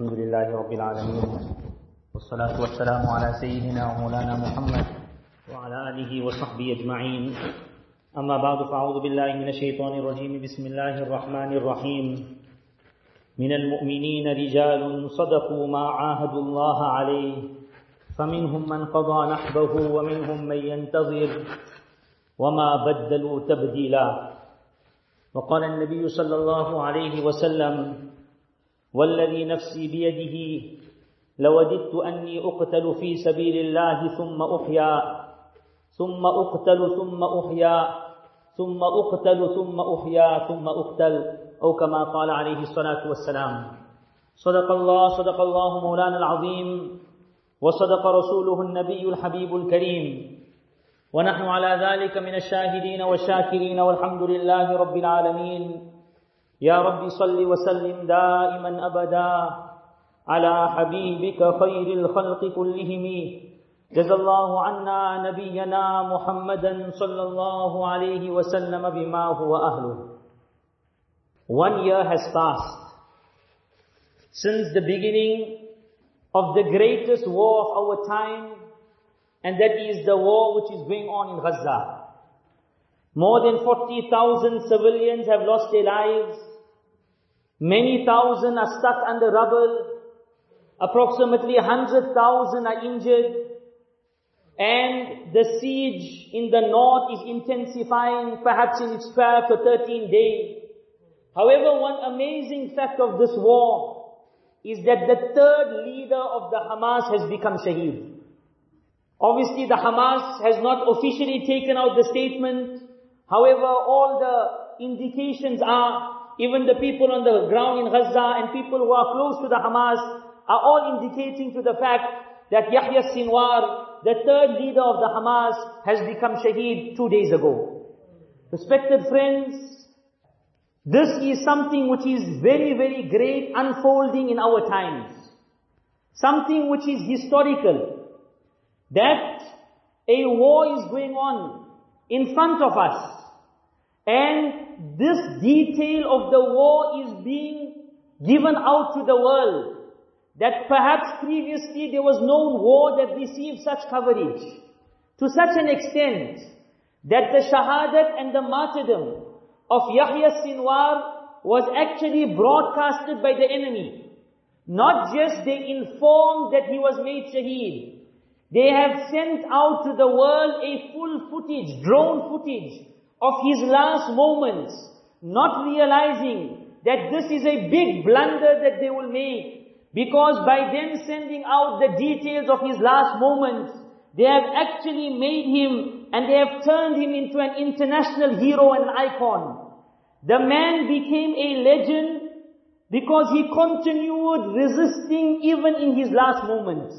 الحمد لله رب العالمين. والصلاة والسلام على سيدنا ومولانا محمد وعلى آله وصحبه أجمعين. أما بعد فأعوذ بالله من الشيطان الرجيم. بسم الله الرحمن الرحيم. من المؤمنين رجال صدقوا ما عاهدوا الله عليه. فمنهم من قضى نحبه ومنهم من ينتظر وما بدلوا تبديلا. وقال النبي صلى الله عليه وسلم والذي نفسي بيده لوددت أني أقتل في سبيل الله ثم أحيا ثم أقتل ثم أحيا ثم أقتل ثم أحيا ثم أقتل أو كما قال عليه الصلاة والسلام. صدق الله صدق الله مولانا العظيم وصدق رسوله النبي الحبيب الكريم. ونحن على ذلك من الشاهدين والشاكرين والحمد لله رب العالمين. يا رب صل وسلم دائما أبدا على حبيبك خير الخلق كلهم جزى الله عنا نبينا محمدا صلى الله عليه وسلم بما هو أهله One year has passed since the beginning of the greatest war of our time and that is the war which is going on in Gaza. More than 40,000 civilians have lost their lives. Many thousand are stuck under rubble. Approximately 100,000 are injured. And the siege in the north is intensifying, perhaps in its 12 to 13 days. However, one amazing fact of this war is that the third leader of the Hamas has become Shaheed. Obviously, the Hamas has not officially taken out the statement. However, all the indications are, even the people on the ground in Gaza and people who are close to the Hamas are all indicating to the fact that Yahya Sinwar, the third leader of the Hamas, has become Shaheed two days ago. Respected friends, this is something which is very, very great unfolding in our times. Something which is historical that a war is going on in front of us. And this detail of the war is being given out to the world. That perhaps previously there was no war that received such coverage. To such an extent that the shahadat and the martyrdom of Yahya Sinwar was actually broadcasted by the enemy. Not just they informed that he was made shaheed, they have sent out to the world a full footage, drone footage of his last moments, not realizing that this is a big blunder that they will make. Because by them sending out the details of his last moments, they have actually made him and they have turned him into an international hero and an icon. The man became a legend because he continued resisting even in his last moments.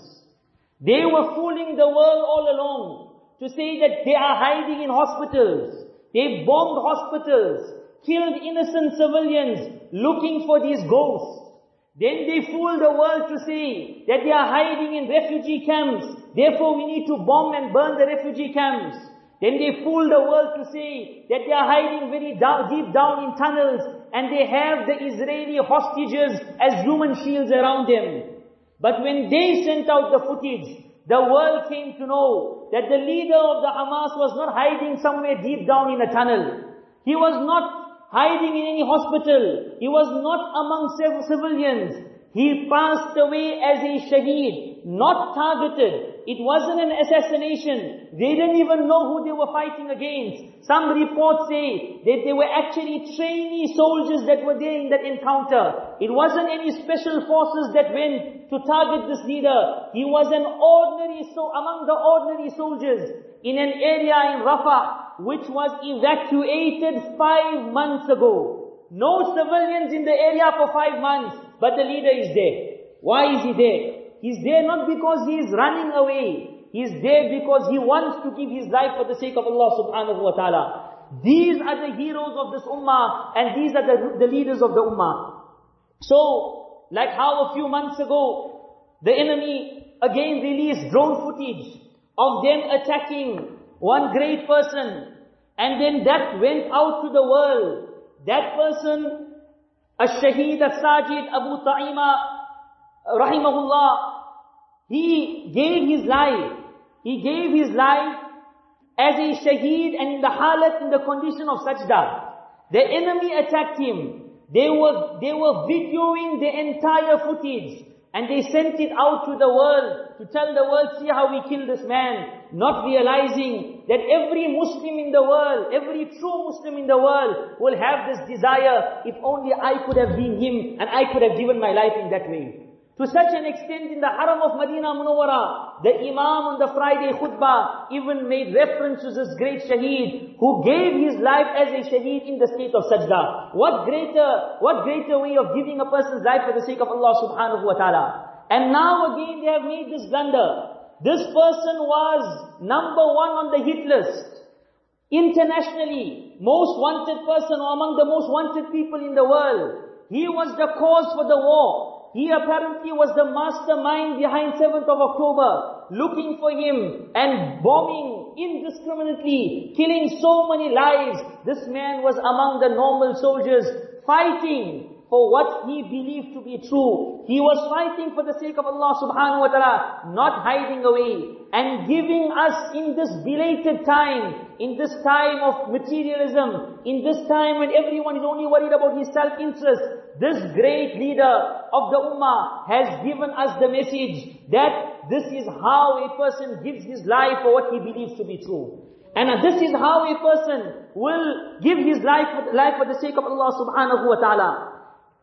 They were fooling the world all along to say that they are hiding in hospitals. They bombed hospitals, killed innocent civilians looking for these ghosts. Then they fooled the world to say that they are hiding in refugee camps. Therefore we need to bomb and burn the refugee camps. Then they fooled the world to say that they are hiding very deep down in tunnels and they have the Israeli hostages as human shields around them. But when they sent out the footage, the world came to know that the leader of the Hamas was not hiding somewhere deep down in a tunnel. He was not hiding in any hospital. He was not among civilians. He passed away as a shaheed, not targeted. It wasn't an assassination. They didn't even know who they were fighting against. Some reports say that they were actually trainee soldiers that were there in that encounter. It wasn't any special forces that went to target this leader. He was an ordinary, so among the ordinary soldiers in an area in Rafah, which was evacuated five months ago. No civilians in the area for five months, but the leader is there. Why is he there? He's there not because he is running away. He's there because he wants to give his life for the sake of Allah subhanahu wa ta'ala. These are the heroes of this ummah and these are the, the leaders of the ummah. So, like how a few months ago, the enemy again released drone footage of them attacking one great person and then that went out to the world. That person, a shaheed, a sajid, Abu Ta'ima, rahimahullah, he gave his life. He gave his life as a shaheed and in the halat, in the condition of sajda. The enemy attacked him. They were, they were videoing the entire footage. And they sent it out to the world to tell the world, see how we kill this man. Not realizing that every Muslim in the world, every true Muslim in the world will have this desire, if only I could have been him and I could have given my life in that way. To such an extent in the haram of Medina Munawwara, the Imam on the Friday khutbah even made reference to this great shaheed who gave his life as a shaheed in the state of sajda. What greater, what greater way of giving a person's life for the sake of Allah subhanahu wa ta'ala. And now again they have made this blunder. This person was number one on the hit list. Internationally, most wanted person or among the most wanted people in the world. He was the cause for the war. He apparently was the mastermind behind 7th of October, looking for him and bombing indiscriminately, killing so many lives. This man was among the normal soldiers, fighting for what he believed to be true. He was fighting for the sake of Allah subhanahu wa ta'ala, not hiding away and giving us in this belated time, in this time of materialism, in this time when everyone is only worried about his self-interest, this great leader of the ummah has given us the message that this is how a person gives his life for what he believes to be true. And this is how a person will give his life, life for the sake of Allah subhanahu wa ta'ala.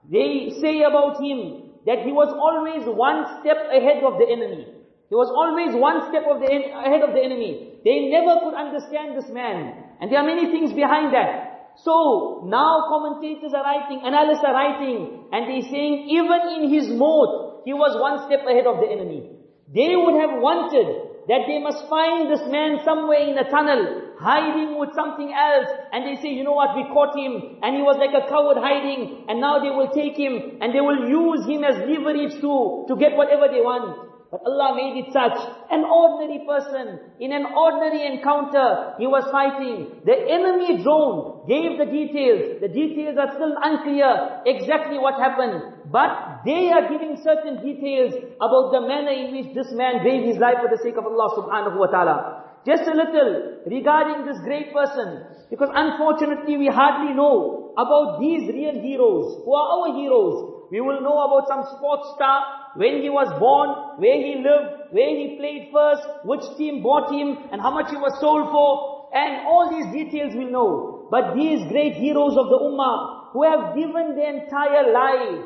They say about him that he was always one step ahead of the enemy. He was always one step of the ahead of the enemy. They never could understand this man. And there are many things behind that. So, now commentators are writing, analysts are writing, and they're saying even in his maut, he was one step ahead of the enemy. They would have wanted that they must find this man somewhere in a tunnel, hiding with something else, and they say, you know what, we caught him, and he was like a coward hiding, and now they will take him, and they will use him as leverage to, to get whatever they want. But Allah made it such. An ordinary person, in an ordinary encounter, he was fighting. The enemy drone gave the details. The details are still unclear exactly what happened. But they are giving certain details about the manner in which this man gave his life for the sake of Allah subhanahu wa ta'ala. Just a little regarding this great person. Because unfortunately we hardly know about these real heroes, who are our heroes. We will know about some sports star, when he was born, where he lived, where he played first, which team bought him, and how much he was sold for, and all these details we'll know. But these great heroes of the Ummah, who have given their entire life,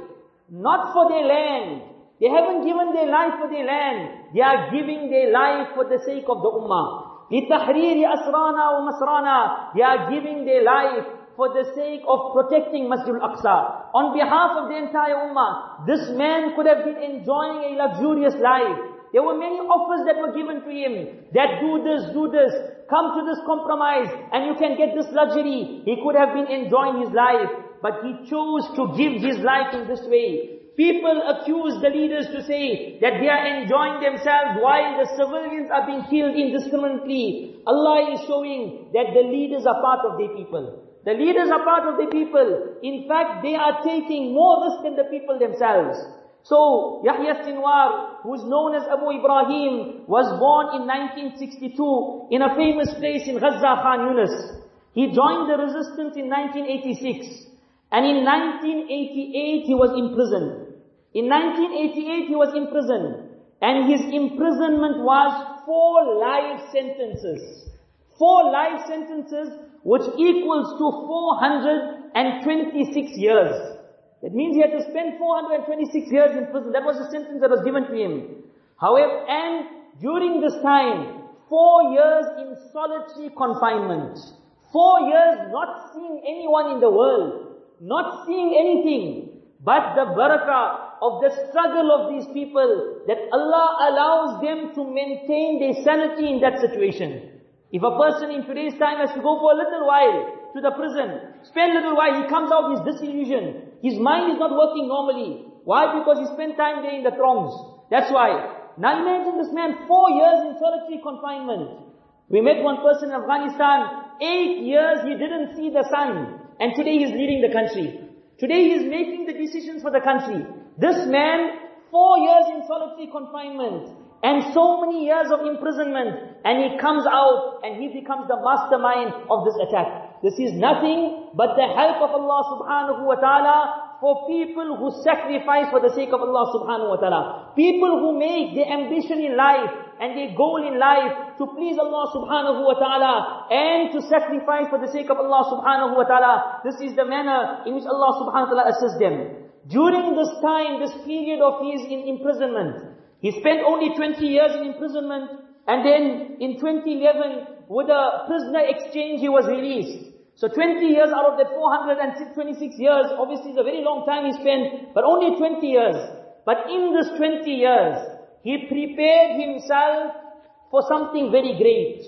not for their land. They haven't given their life for their land. They are giving their life for the sake of the ummah. لِتَحْرِيرِ أَسْرَانَا وَمَسْرَانَا They are giving their life for the sake of protecting Masjid al-Aqsa. On behalf of the entire ummah, this man could have been enjoying a luxurious life. There were many offers that were given to him, that do this, do this, come to this compromise, and you can get this luxury. He could have been enjoying his life but he chose to give his life in this way. People accuse the leaders to say that they are enjoying themselves while the civilians are being killed indiscriminately. Allah is showing that the leaders are part of their people. The leaders are part of the people. In fact, they are taking more risk than the people themselves. So, Yahya Sinwar, who is known as Abu Ibrahim, was born in 1962 in a famous place in Gaza, Khan Yunus. He joined the resistance in 1986. And in 1988 he was imprisoned. In 1988 he was imprisoned. And his imprisonment was four life sentences. Four life sentences which equals to 426 years. That means he had to spend 426 years in prison. That was the sentence that was given to him. However, and during this time, four years in solitary confinement. Four years not seeing anyone in the world not seeing anything but the barakah of the struggle of these people that Allah allows them to maintain their sanity in that situation. If a person in today's time has to go for a little while to the prison, spend a little while, he comes out, he's disillusioned. His mind is not working normally. Why? Because he spent time there in the throngs. That's why. Now imagine this man, four years in solitary confinement. We met one person in Afghanistan, eight years he didn't see the sun. And today he is leading the country. Today he is making the decisions for the country. This man, four years in solitary confinement and so many years of imprisonment and he comes out and he becomes the mastermind of this attack. This is nothing but the help of Allah subhanahu wa ta'ala for people who sacrifice for the sake of Allah subhanahu wa ta'ala. People who make their ambition in life and their goal in life to please Allah subhanahu wa ta'ala and to sacrifice for the sake of Allah subhanahu wa ta'ala. This is the manner in which Allah subhanahu wa ta'ala assists them. During this time, this period of his in imprisonment, he spent only 20 years in imprisonment and then in 2011 with a prisoner exchange he was released. So 20 years out of that 426 years, obviously it's a very long time he spent, but only 20 years. But in this 20 years, he prepared himself for something very great.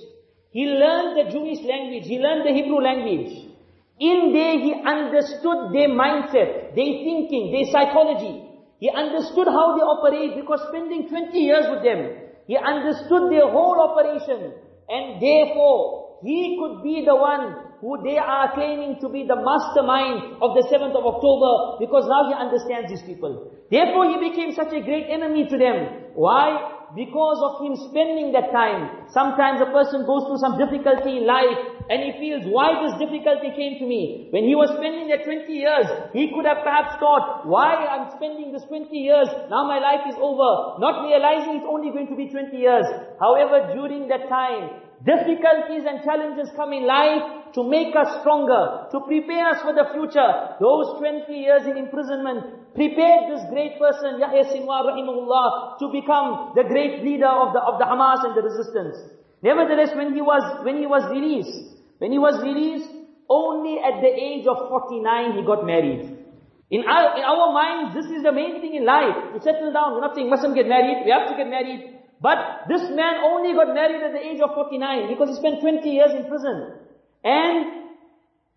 He learned the Jewish language, he learned the Hebrew language. In there he understood their mindset, their thinking, their psychology. He understood how they operate because spending 20 years with them, he understood their whole operation. And therefore, he could be the one who they are claiming to be the mastermind of the 7th of October because now he understands these people. Therefore, he became such a great enemy to them. Why? Because of him spending that time. Sometimes a person goes through some difficulty in life and he feels, why this difficulty came to me? When he was spending that 20 years, he could have perhaps thought, why I'm spending this 20 years, now my life is over, not realizing it's only going to be 20 years. However, during that time, difficulties and challenges come in life to make us stronger, to prepare us for the future. Those 20 years in imprisonment prepared this great person, Yahya Sinwar rahimahullah, to become the great leader of the, of the Hamas and the resistance. Nevertheless, when he was, when he was released, when he was released, only at the age of 49 he got married. In our, in our minds, this is the main thing in life. To settle down, we're not saying mustn't get married, we have to get married. But this man only got married at the age of 49 because he spent 20 years in prison. And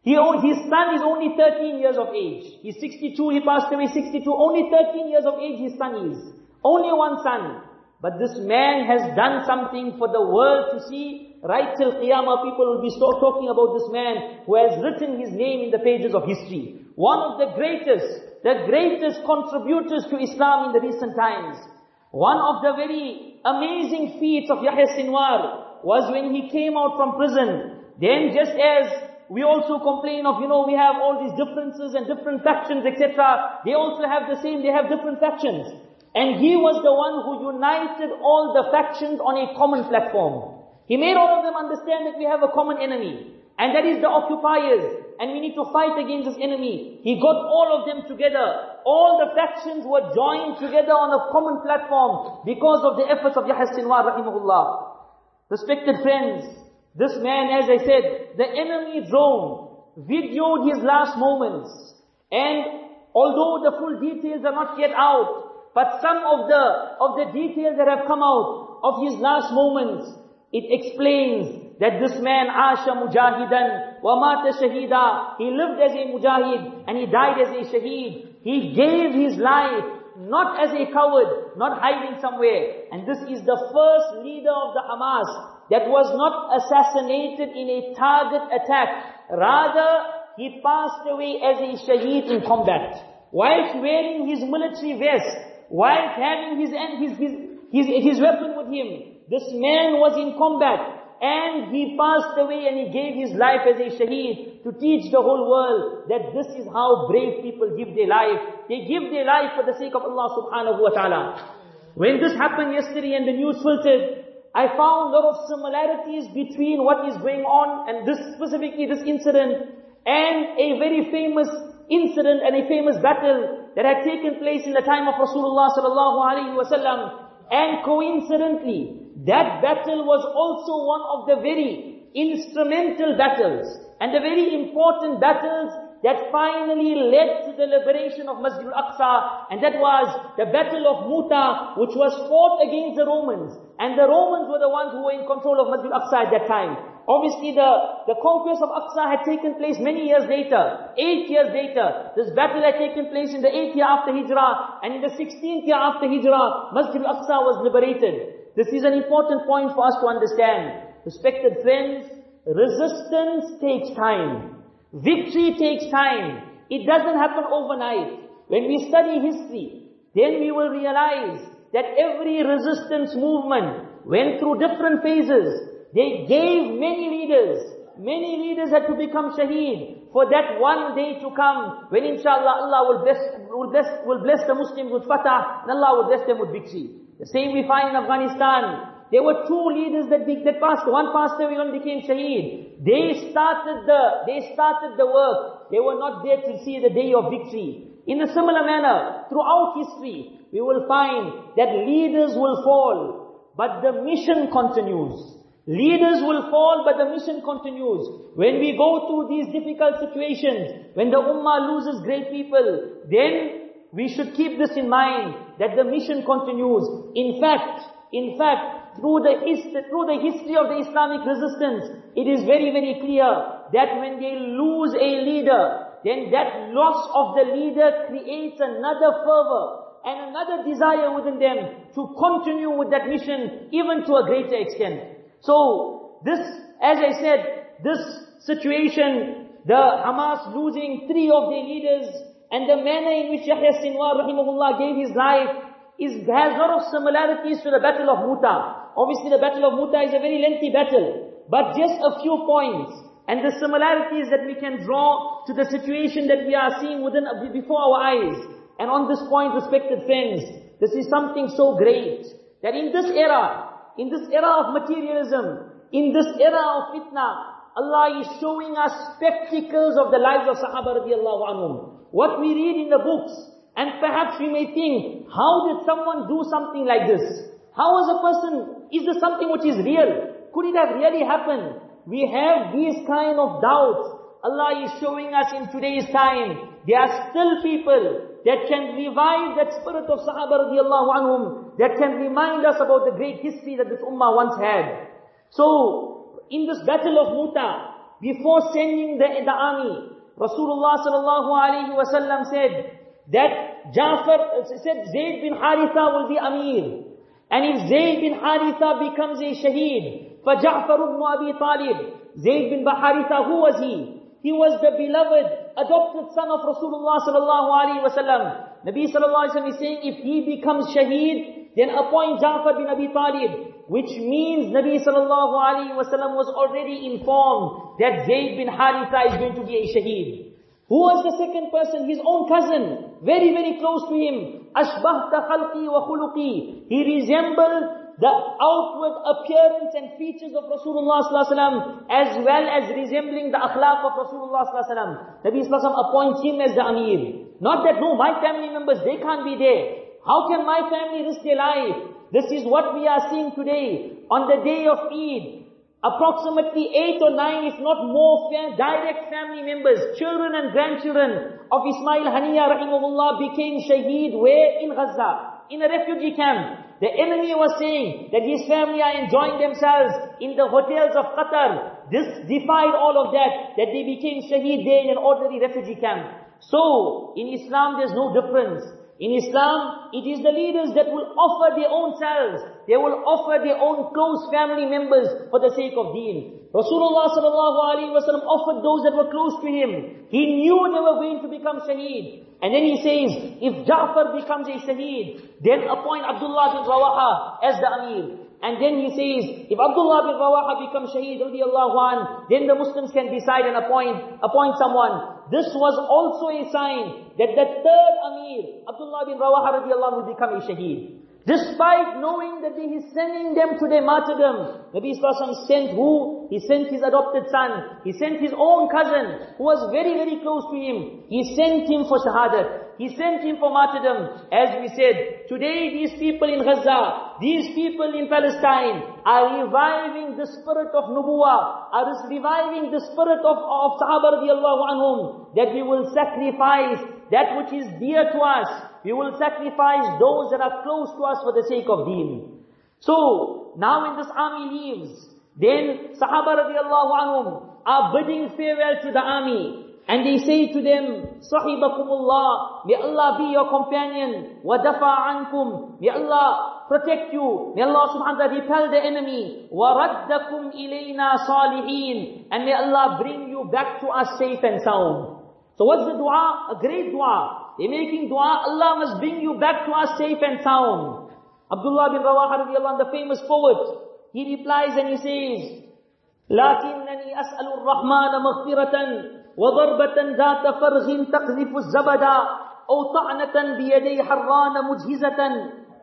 he, his son is only 13 years of age. He's 62, he passed away 62. Only 13 years of age his son is. Only one son. But this man has done something for the world to see. Right till Qiyamah, people will be still talking about this man who has written his name in the pages of history. One of the greatest, the greatest contributors to Islam in the recent times. One of the very amazing feats of Yahya Sinwar was when he came out from prison. Then just as we also complain of, you know, we have all these differences and different factions, etc. They also have the same, they have different factions. And he was the one who united all the factions on a common platform. He made all of them understand that we have a common enemy. And that is the occupiers. And we need to fight against this enemy. He got all of them together. All the factions were joined together on a common platform because of the efforts of Yahya Sinwar rahimahullah. Respected friends, this man, as I said, the enemy drone videoed his last moments. And although the full details are not yet out, but some of the, of the details that have come out of his last moments, it explains that this man, Asha Mujahidan, wa mata Shahida, he lived as a Mujahid and he died as a Shaheed. He gave his life not as a coward, not hiding somewhere. And this is the first leader of the Hamas that was not assassinated in a target attack. Rather, he passed away as a shaheed in combat. Whilst wearing his military vest, whilst having his, his, his, his, his weapon with him, this man was in combat. And he passed away and he gave his life as a shaheed to teach the whole world that this is how brave people give their life. They give their life for the sake of Allah subhanahu wa ta'ala. When this happened yesterday and the news filtered, I found a lot of similarities between what is going on and this, specifically this incident and a very famous incident and a famous battle that had taken place in the time of Rasulullah sallallahu alaihi wasallam. And coincidentally, that battle was also one of the very instrumental battles and the very important battles that finally led to the liberation of Masjid al-Aqsa, and that was the Battle of Muta, which was fought against the Romans. And the Romans were the ones who were in control of Masjid al-Aqsa at that time. Obviously the, the conquest of Aqsa had taken place many years later, eight years later. This battle had taken place in the eighth year after Hijrah, and in the sixteenth year after Hijrah, Masjid al-Aqsa was liberated. This is an important point for us to understand. Respected friends, resistance takes time. Victory takes time. It doesn't happen overnight. When we study history, then we will realize that every resistance movement went through different phases. They gave many leaders. Many leaders had to become shaheed for that one day to come when inshallah Allah will bless, will bless, will bless the Muslims with fatah and Allah will bless them with victory. The same we find in Afghanistan. There were two leaders that, that passed. One passed away, one became shaheed. They started the, they started the work. They were not there to see the day of victory. In a similar manner, throughout history, we will find that leaders will fall, but the mission continues. Leaders will fall, but the mission continues. When we go through these difficult situations, when the ummah loses great people, then we should keep this in mind, that the mission continues. In fact, in fact, through the, through the history of the Islamic resistance, it is very, very clear that when they lose a leader, then that loss of the leader creates another fervor and another desire within them to continue with that mission even to a greater extent. So, this, as I said, this situation, the Hamas losing three of their leaders, and the manner in which Yahya Sinwar rahimahullah gave his life, is, has a lot of similarities to the battle of Muta. Obviously the battle of Muta is a very lengthy battle, but just a few points, and the similarities that we can draw to the situation that we are seeing within, before our eyes. And on this point, respected friends, this is something so great, that in this era, in this era of materialism, in this era of fitna, Allah is showing us spectacles of the lives of Sahaba radiallahu anhum. What we read in the books, and perhaps we may think, how did someone do something like this? How was a person, is this something which is real? Could it have really happened? We have these kind of doubts. Allah is showing us in today's time, there are still people that can revive that spirit of Sahaba radiallahu anhum, that can remind us about the great history that this ummah once had. So, in this battle of Muta, before sending the, the army, Rasulullah sallallahu alayhi wasallam said that Jafar, said Zayd bin Haritha will be Amir. And if Zayd bin Haritha becomes a shaheed, فَجَعْفَرُ ibn Abi Talib, Zayd bin Haritha, who was he? He was the beloved, adopted son of Rasulullah sallallahu alaihi wasallam. Nabi sallallahu alaihi wasallam is saying, if he becomes shaheed, then appoint Ja'far bin Abi Talib. Which means Nabi sallallahu alaihi wasallam was already informed that Zayd bin Haritha is going to be a shaheed. Who was the second person? His own cousin. Very, very close to him. Ashbahta khalqi wa khuluqi. He resembled the outward appearance and features of Rasulullah ﷺ as well as resembling the akhlaq of Rasulullah ﷺ. Nabi ﷺ appoints him as the Amir. Not that, no, my family members, they can't be there. How can my family risk their life? This is what we are seeing today. On the day of Eid, approximately eight or nine, if not more, direct family members, children and grandchildren of Ismail Haniya rahimahullah became shaheed where? In Gaza, in a refugee camp. The enemy was saying that his family are enjoying themselves in the hotels of Qatar. This defied all of that, that they became shaheed there in an ordinary refugee camp. So, in Islam there's no difference. In Islam, it is the leaders that will offer their own selves. They will offer their own close family members for the sake of deen. Rasulullah sallallahu alaihi wasallam offered those that were close to him. He knew they were going to become shaheed. And then he says, if Ja'far becomes a shaheed, then appoint Abdullah bin Rawaha as the Amir. And then he says, if Abdullah bin Rawaha becomes shaheed, radiallahu an, then the Muslims can decide and appoint, appoint someone. This was also a sign that the third Amir, Abdullah bin Rawaha radiallahu will become a shaheed. Despite knowing that he is sending them to their martyrdom, Nabi Sallallahu sent who? He sent his adopted son. He sent his own cousin, who was very, very close to him. He sent him for shahadat. He sent him for martyrdom. As we said, today these people in Gaza, these people in Palestine, are reviving the spirit of Nubuwa, are reviving the spirit of, of Sahaba radiallahu anhum, that we will sacrifice that which is dear to us, we will sacrifice those that are close to us for the sake of deen. So, now when this army leaves, then Sahaba radiallahu anhum are bidding farewell to the army. And they say to them, Sahibakumullah, may Allah be your companion, وَدَفَعَ عَنْكُمْ May Allah protect you. May Allah subhanahu wa ta'ala repel the enemy. وَرَدَّكُمْ إِلَيْنَا صَالِحِينَ And may Allah bring you back to us safe and sound. So what's the dua? A great dua. They're making dua, Allah must bring you back to us safe and sound. Abdullah bin Rawaha radiallahu the famous poet, he replies and he says, لكنني أسأل الرحمن مغفرة وضربة ذات فرغ تقذف الزبدا أو طعنة بيدي حران مجهزة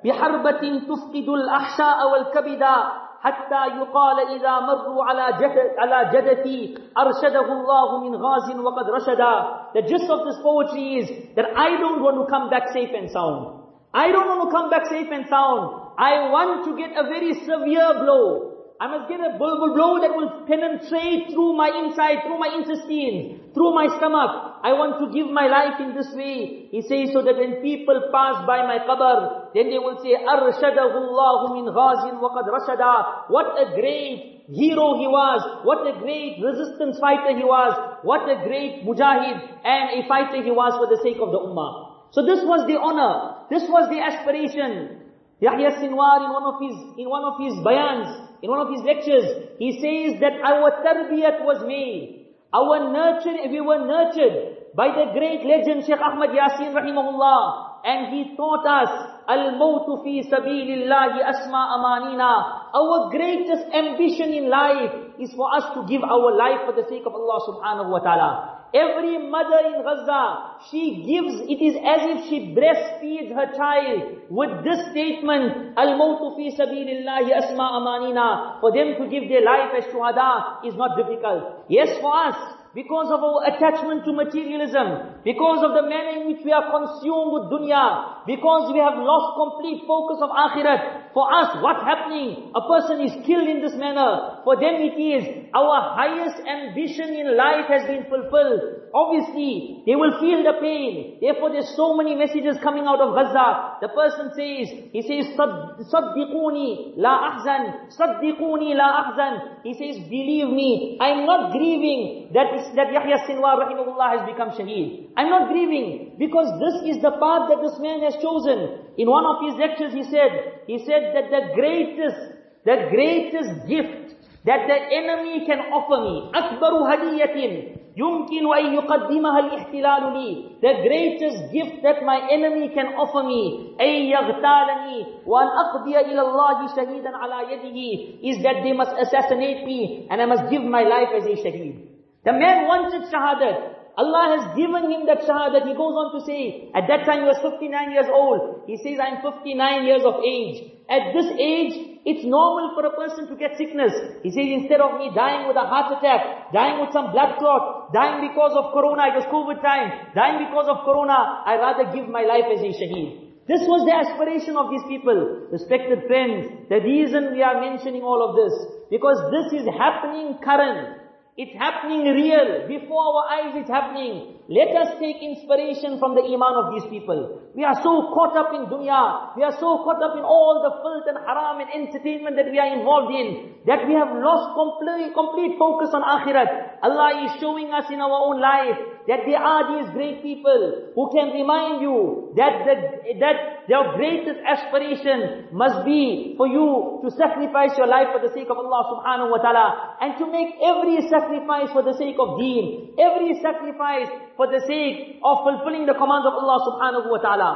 بحربة تفقد الأحشاء والكبدا حتى يقال إذا مروا على جد على جدتي أرشده الله من غاز وقد رشدا The gist of this poetry is that I don't want to come back safe and sound. I don't want to come back safe and sound. I want to get a very severe blow. I must get a blow that will penetrate through my inside, through my intestine, through my stomach. I want to give my life in this way. He says so that when people pass by my qabr, then they will say, أَرْشَدَهُ اللَّهُ مِنْ غَازٍ وَقَدْ رَشَدَا What a great hero he was, what a great resistance fighter he was, what a great mujahid and a fighter he was for the sake of the ummah. So this was the honor, this was the aspiration. Yahya Sinwar in one of his, in one of his bayans, in one of his lectures, he says that our tarbiyat was made. Our nurture, we were nurtured by the great legend Sheikh Ahmad Yasin rahimahullah. And he taught us, Al-Mawtu fi sabilillahi asma amanina. Our greatest ambition in life is for us to give our life for the sake of Allah subhanahu wa ta'ala. Every mother in Gaza, she gives, it is as if she breastfeeds her child with this statement, Al-Mawtu fi sabilillahi asma amanina. For them to give their life as shuhada is not difficult. Yes, for us, because of our attachment to materialism, because of the manner in which we are consumed with dunya, because we have lost complete focus of akhirat. For us, what's happening? A person is killed in this manner. For them it is, our highest ambition in life has been fulfilled. Obviously, they will feel the pain. Therefore, there's so many messages coming out of Gaza. The person says, he says, Saddiquni la ahzan, Saddiquni la ahzan. He says, believe me, I'm not grieving that, that Yahya Sinwar rahimahullah has become shaheed. I'm not grieving because this is the path that this man has chosen. In one of his lectures he said, he said that the greatest, the greatest gift that the enemy can offer me, أكبر هدية يمكن أن يقدمها الاحتلال لي The greatest gift that my enemy can offer me أن يغتالني وأن أقضي إلى الله شهيدا على يده is that they must assassinate me and I must give my life as a shaheed. The man wanted shahadat. Allah has given him that shahadat. He goes on to say, at that time he was 59 years old. He says, I'm 59 years of age. At this age, it's normal for a person to get sickness. He says, instead of me dying with a heart attack, dying with some blood clot, dying because of corona, it was COVID time, dying because of corona, I rather give my life as a shaheed. This was the aspiration of these people. Respected friends, the reason we are mentioning all of this, because this is happening current. It's happening real. Before our eyes it's happening. Let us take inspiration from the iman of these people. We are so caught up in dunya. We are so caught up in all the filth and haram and entertainment that we are involved in. That we have lost complete, complete focus on akhirat. Allah is showing us in our own life that there are these great people who can remind you that the, that their greatest aspiration must be for you to sacrifice your life for the sake of Allah subhanahu wa ta'ala and to make every sacrifice for the sake of deen, every sacrifice for the sake of fulfilling the commands of Allah subhanahu wa ta'ala.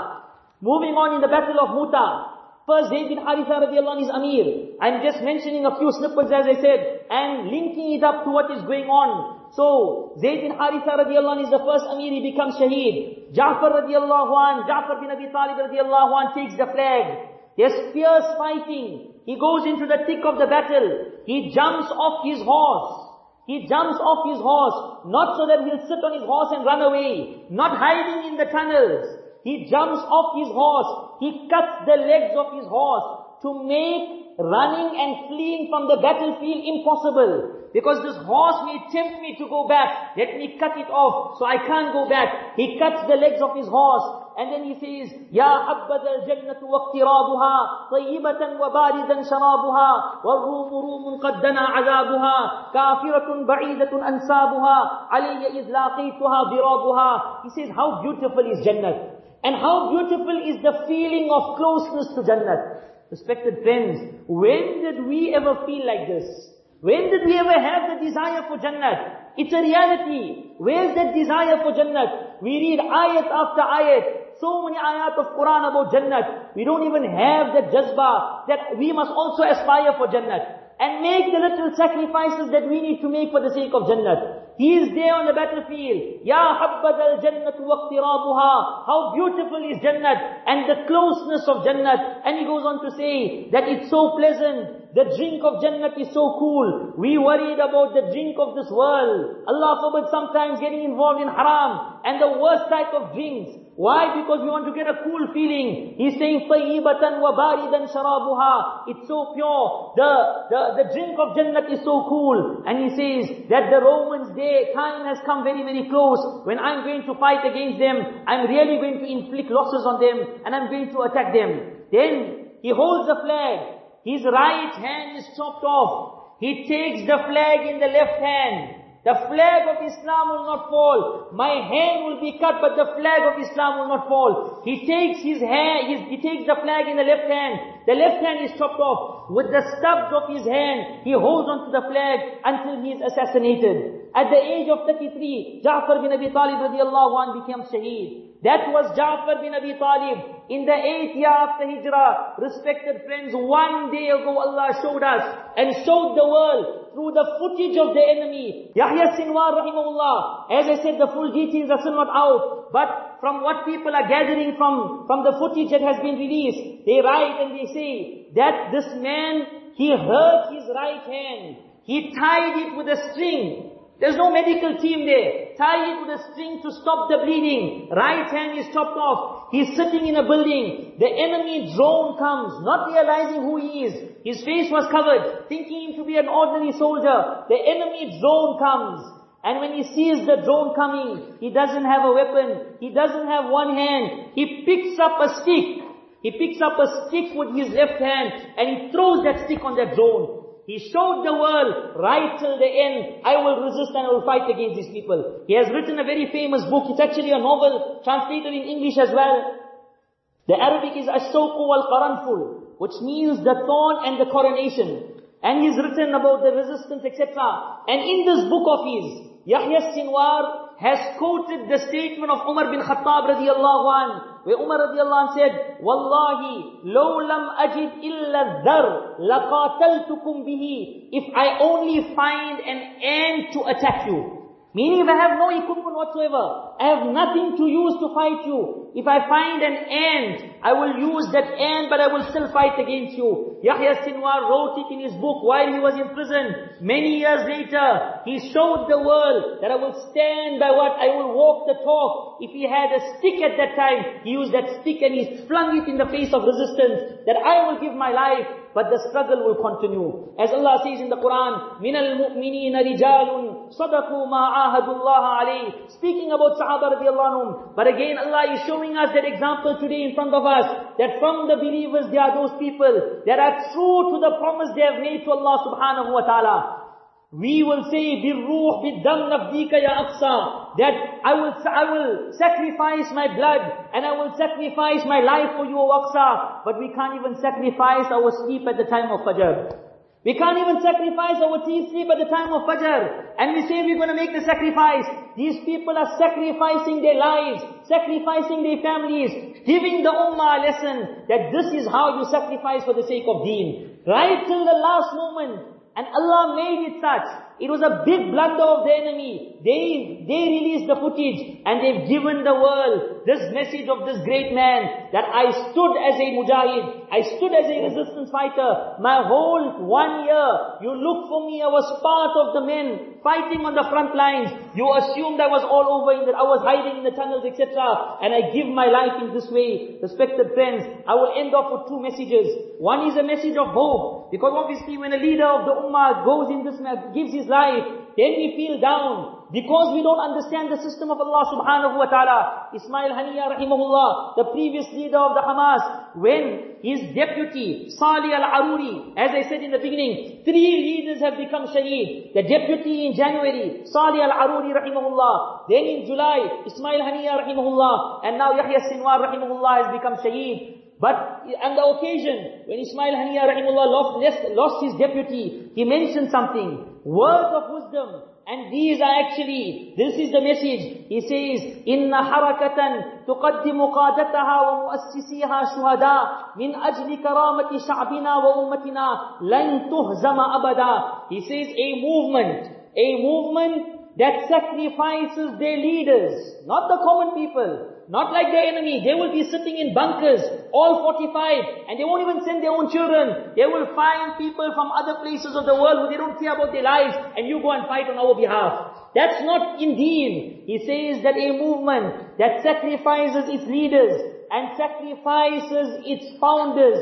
Moving on in the battle of Muta, First, Zayd bin Haritha radiallahu anh is Amir. I'm just mentioning a few snippets as I said, and linking it up to what is going on. So, Zayd bin Haritha radiallahu anh is the first Amir, he becomes Shaheed. Ja'far radiallahu anh, Ja'far bin Abi Talib radiallahu anh takes the flag. There's fierce fighting. He goes into the thick of the battle. He jumps off his horse. He jumps off his horse, not so that he'll sit on his horse and run away, not hiding in the tunnels. He jumps off his horse, he cuts the legs of his horse to make running and fleeing from the battlefield impossible. Because this horse may tempt me to go back. Let me cut it off so I can't go back. He cuts the legs of his horse. And then he says, يا حبذا الجنة واقترابها طيبة وباردا شرابها والروم روم قد دنا عذابها كافرة بعيدة أنسابها علي إذ لاقيتها ضرابها He says, how beautiful is Jannah. And how beautiful is the feeling of closeness to Jannah. Respected friends, when did we ever feel like this? When did we ever have the desire for Jannah? It's a reality. Where's that desire for Jannah? We read ayat after ayat. So many ayat of Quran about Jannah. We don't even have that jazba that we must also aspire for Jannah. And make the little sacrifices that we need to make for the sake of Jannah. He is there on the battlefield. Ya habbad al jannatu waqtirabuha. How beautiful is Jannat and the closeness of Jannat. And he goes on to say that it's so pleasant. The drink of Jannat is so cool. We worried about the drink of this world. Allah forbid sometimes getting involved in haram and the worst type of drinks. Why? Because we want to get a cool feeling. He's saying, طَيِّبَةً وَبَارِدًا شَرَابُهَا It's so pure. The, the, the drink of Jannat is so cool. And he says that the Romans, their time has come very, very close. When I'm going to fight against them, I'm really going to inflict losses on them, and I'm going to attack them. Then, he holds the flag. his right hand is chopped off. He takes the flag in the left hand. The flag of Islam will not fall. My hand will be cut, but the flag of Islam will not fall. He takes his hand, his, he takes the flag in the left hand. The left hand is chopped off. With the stubs of his hand, he holds onto the flag until he is assassinated. At the age of 33, Ja'far bin Abi Talib radiallahu anh became shaheed. That was Ja'far bin Abi Talib in the eighth year after Hijrah. Respected friends, one day ago Allah showed us and showed the world through the footage of the enemy. Yahya Sinwar rahimahullah. As I said, the full details are still not out. But from what people are gathering from, from the footage that has been released, they write and they say that this man, he hurt his right hand. He tied it with a string. There's no medical team there. Tie it with a string to stop the bleeding. Right hand is chopped off. He's sitting in a building. The enemy drone comes, not realizing who he is. His face was covered, thinking him to be an ordinary soldier. The enemy drone comes. And when he sees the drone coming, he doesn't have a weapon. He doesn't have one hand. He picks up a stick. He picks up a stick with his left hand and he throws that stick on that drone. He showed the world right till the end, I will resist and I will fight against these people. He has written a very famous book. It's actually a novel translated in English as well. The Arabic is Ash-Shawqu wal-Qaranful, which means the thorn and the carnation. And he's written about the resistance, etc. And in this book of his, Yahya Sinwar has quoted the statement of Umar bin Khattab radiallahu anhu, where Umar radiallahu anh said, Wallahi, law lam ajid illa dhar, laqataltukum bihi. If I only find an ant to attack you. Meaning if I have no equipment whatsoever, I have nothing to use to fight you. If I find an ant, I will use that ant, but I will still fight against you. Yahya Sinwar wrote it in his book while he was in prison. Many years later, he showed the world that I will stand by what I will walk the talk. If he had a stick at that time, he used that stick and he flung it in the face of resistance. That I will give my life, but the struggle will continue. As Allah says in the Quran, مِنَ الْمُؤْمِنِينَ رِجَالٌ صَدَقُوا مَا عَاهَدُوا اللَّهَ عَلَيْهِ Speaking about Sahaba radiallahu anhum. But again, Allah is showing us that example today in front of us, that from the believers, there are those people that are true to the promise they have made to Allah subhanahu wa ta'ala. We will say, Birruh biddam nabdika ya that I will, I will sacrifice my blood and I will sacrifice my life for you, O Aqsa. But we can't even sacrifice our sleep at the time of Fajr. We can't even sacrifice our tea sleep at the time of Fajr. And we say we're going to make the sacrifice. These people are sacrificing their lives, sacrificing their families, giving the Ummah a lesson that this is how you sacrifice for the sake of deen. Right till the last moment, and Allah made it such. It was a big blunder of the enemy. They, they released the footage and they've given the world this message of this great man that I stood as a mujahid. I stood as a resistance fighter. My whole one year, you look for me, I was part of the men fighting on the front lines. You assumed I was all over in that I was hiding in the tunnels, etc. And I give my life in this way. Respected friends, I will end off with two messages. One is a message of hope. Because obviously when a leader of the ummah goes in this, gives his life, then we feel down. Because we don't understand the system of Allah subhanahu wa ta'ala. Ismail Haniya rahimahullah, the previous leader of the Hamas, when his deputy, Salih al-Aruri, as I said in the beginning, three leaders have become shaheed. The deputy in January, Salih al-Aruri rahimahullah. Then in July, Ismail Haniya rahimahullah. And now Yahya Sinwar rahimahullah has become shaheed. But on the occasion, when Ismail Haniya rahimullah lost, lost his deputy, he mentioned something, words of wisdom, and these are actually, this is the message. He says, إِنَّ حَرَكَةً تُقَدِّمُ قَادَتَهَا وَمُؤَسِّسِيهَا شُهَدَاء مِنْ أَجْلِ كَرَامَةِ شَعْبِنَا وَأُمَّتِنَا لَنْ تُهْزَمَ أَبَدًا He says, a movement, a movement that sacrifices their leaders, not the common people, not like the enemy. They will be sitting in bunkers, all fortified, and they won't even send their own children. They will find people from other places of the world who they don't care about their lives, and you go and fight on our behalf. That's not indeed. He says that a movement that sacrifices its leaders and sacrifices its founders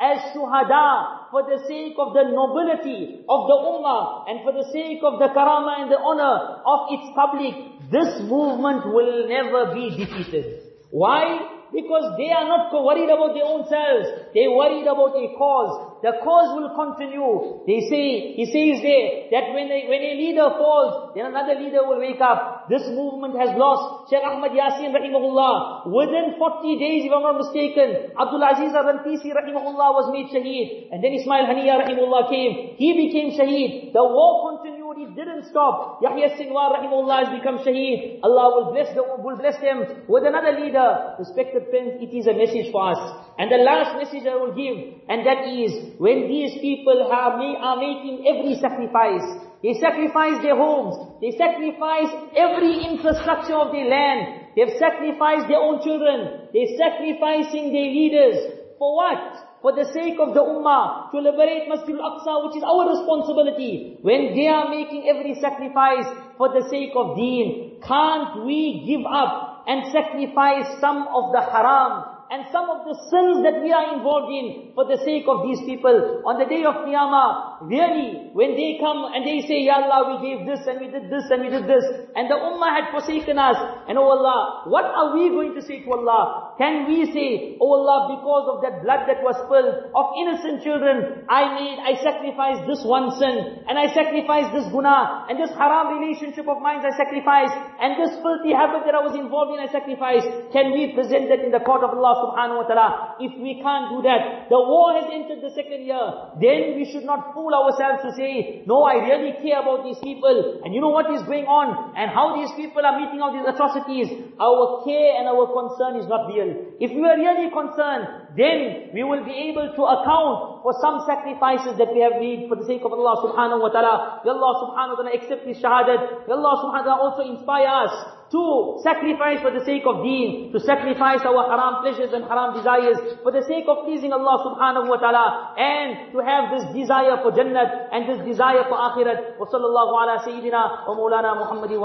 as shuhada for the sake of the nobility of the ummah and for the sake of the karama and the honor of its public, this movement will never be defeated. Why? Because they are not worried about their own selves. They worried about a cause. The cause will continue. They say, he says there, that when a, when a leader falls, then another leader will wake up. This movement has lost. Shaykh Ahmad Yasin rahimahullah, within 40 days if I'm not mistaken, Abdul Aziz al-Rantisi rahimahullah was made shaheed. And then Ismail Haniya rahimahullah came. He became shaheed. The war continued it didn't stop. Yahya Sinwar rahimahullah has become shaheed. Allah will bless, will bless them with another leader. Respected friends, it is a message for us. And the last message I will give, and that is, when these people are, are making every sacrifice, they sacrifice their homes, they sacrifice every infrastructure of their land, they've sacrificed their own children, they're sacrificing their leaders. For what? for the sake of the ummah, to liberate Masjid al-Aqsa, which is our responsibility. When they are making every sacrifice for the sake of deen, can't we give up and sacrifice some of the haram and some of the sins that we are involved in for the sake of these people. On the day of Qiyamah, really, when they come and they say, Ya Allah, we gave this and we did this and we did this, and the Ummah had forsaken us, and oh Allah, what are we going to say to Allah? Can we say, Oh Allah, because of that blood that was spilled of innocent children, I made, I sacrificed this one sin, and I sacrificed this guna, and this haram relationship of mine I sacrificed, and this filthy habit that I was involved in I sacrificed. Can we present that in the court of Allah subhanahu wa ta'ala. If we can't do that, the war has entered the second year, then we should not fool ourselves to say, no, I really care about these people, and you know what is going on, and how these people are meeting out these atrocities. Our care and our concern is not real. If we are really concerned, then we will be able to account for some sacrifices that we have made for the sake of Allah subhanahu wa ta'ala. May Allah subhanahu wa ta'ala accept this shahadat. May Allah subhanahu wa ta'ala also inspire us to sacrifice for the sake of deen, to sacrifice our haram pleasures and haram desires for the sake of pleasing Allah subhanahu wa ta'ala and to have this desire for Jannat and this desire for Akhirat. Wa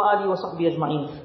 alihi wa sahbihi ajma'in.